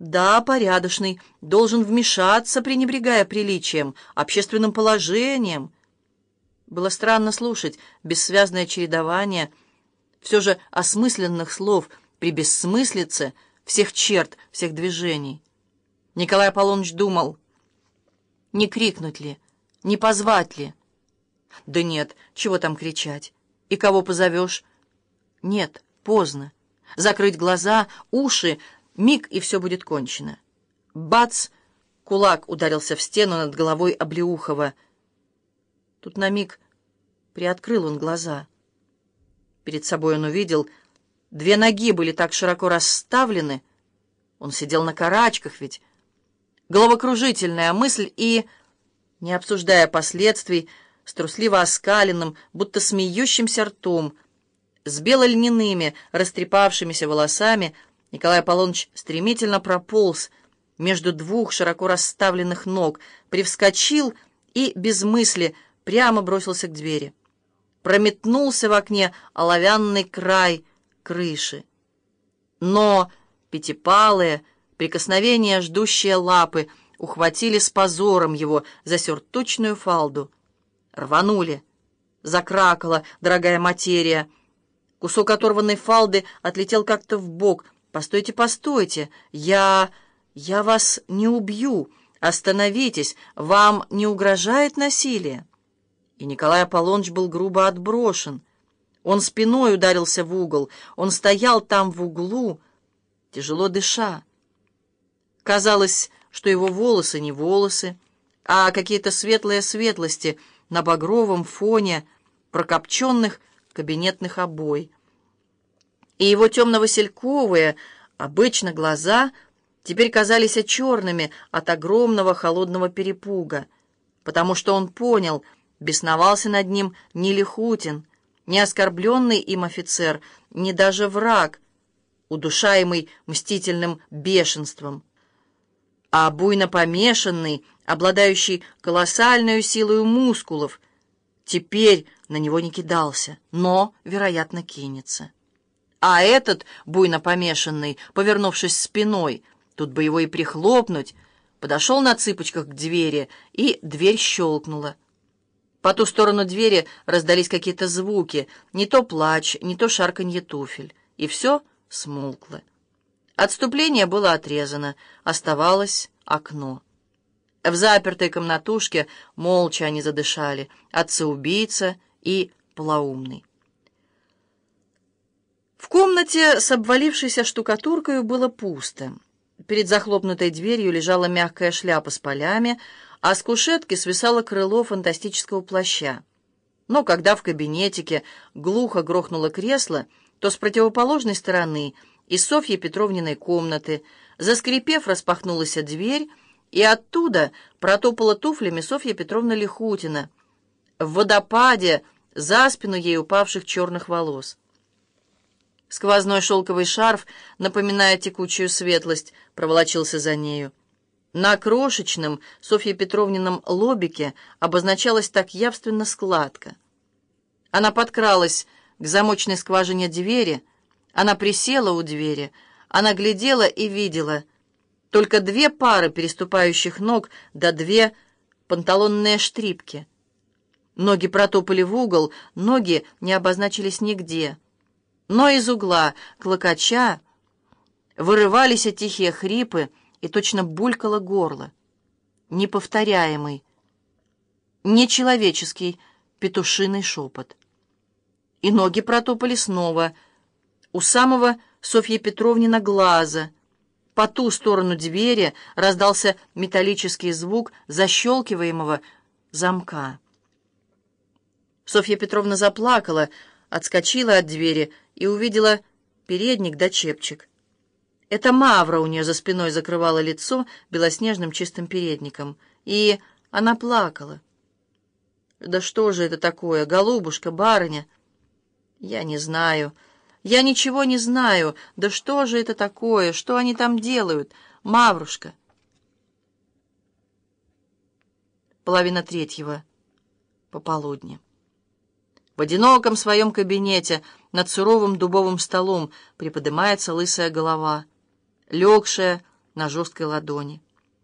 Да, порядочный, должен вмешаться, пренебрегая приличием, общественным положением. Было странно слушать бессвязное чередование все же осмысленных слов при бессмыслице всех черт, всех движений. Николай Аполлоныч думал, не крикнуть ли, не позвать ли. Да нет, чего там кричать? И кого позовешь? Нет, поздно. Закрыть глаза, уши, миг, и все будет кончено. Бац! Кулак ударился в стену над головой Облеухова. Тут на миг приоткрыл он глаза. Перед собой он увидел, две ноги были так широко расставлены. Он сидел на карачках ведь. Головокружительная мысль и, не обсуждая последствий, с трусливо оскаленным, будто смеющимся ртом, с бело-льняными, растрепавшимися волосами, Николай Аполлоныч стремительно прополз между двух широко расставленных ног, привскочил и, без мысли, прямо бросился к двери. Прометнулся в окне оловянный край крыши. Но пятипалые, прикосновения ждущие лапы, ухватили с позором его за сюртучную фалду. Рванули. Закракала дорогая материя. Кусок оторванной фалды отлетел как-то в бок. «Постойте, постойте! Я... я вас не убью! Остановитесь! Вам не угрожает насилие!» И Николай Аполлоныч был грубо отброшен. Он спиной ударился в угол. Он стоял там в углу, тяжело дыша. Казалось, что его волосы не волосы, а какие-то светлые светлости — на багровом фоне прокопченных кабинетных обой. И его темно-васильковые, обычно глаза, теперь казались черными от огромного холодного перепуга, потому что он понял, бесновался над ним не Лихутин, не оскорбленный им офицер, не даже враг, удушаемый мстительным бешенством, а буйно помешанный, обладающий колоссальной силой мускулов, теперь на него не кидался, но, вероятно, кинется. А этот, буйно помешанный, повернувшись спиной, тут бы его и прихлопнуть, подошел на цыпочках к двери, и дверь щелкнула. По ту сторону двери раздались какие-то звуки, не то плач, не то шарканье туфель, и все смолкло. Отступление было отрезано, оставалось окно. В запертой комнатушке молча они задышали, отца-убийца и полоумный. В комнате с обвалившейся штукатуркой было пусто. Перед захлопнутой дверью лежала мягкая шляпа с полями, а с кушетки свисало крыло фантастического плаща. Но когда в кабинетике глухо грохнуло кресло, то с противоположной стороны, из Софьи Петровниной комнаты, заскрипев, распахнулась дверь, и оттуда протопала туфлями Софья Петровна Лихутина в водопаде за спину ей упавших черных волос. Сквозной шелковый шарф, напоминая текучую светлость, проволочился за нею. На крошечном Софье Петровнином лобике обозначалась так явственно складка. Она подкралась к замочной скважине двери, она присела у двери, она глядела и видела — только две пары переступающих ног да две панталонные штрипки. Ноги протопали в угол, ноги не обозначились нигде. Но из угла, клокоча, вырывались тихие хрипы, и точно булькало горло. Неповторяемый, нечеловеческий петушиный шепот. И ноги протопали снова, у самого Софьи Петровнина глаза — по ту сторону двери раздался металлический звук защелкиваемого замка. Софья Петровна заплакала, отскочила от двери и увидела передник да чепчик. Это Мавра у нее за спиной закрывала лицо белоснежным чистым передником, и она плакала. «Да что же это такое, голубушка, барыня?» «Я не знаю». Я ничего не знаю. Да что же это такое? Что они там делают? Маврушка. Половина третьего. Пополудни. В одиноком своем кабинете над суровым дубовым столом приподнимается лысая голова, легшая, на жесткой ладони.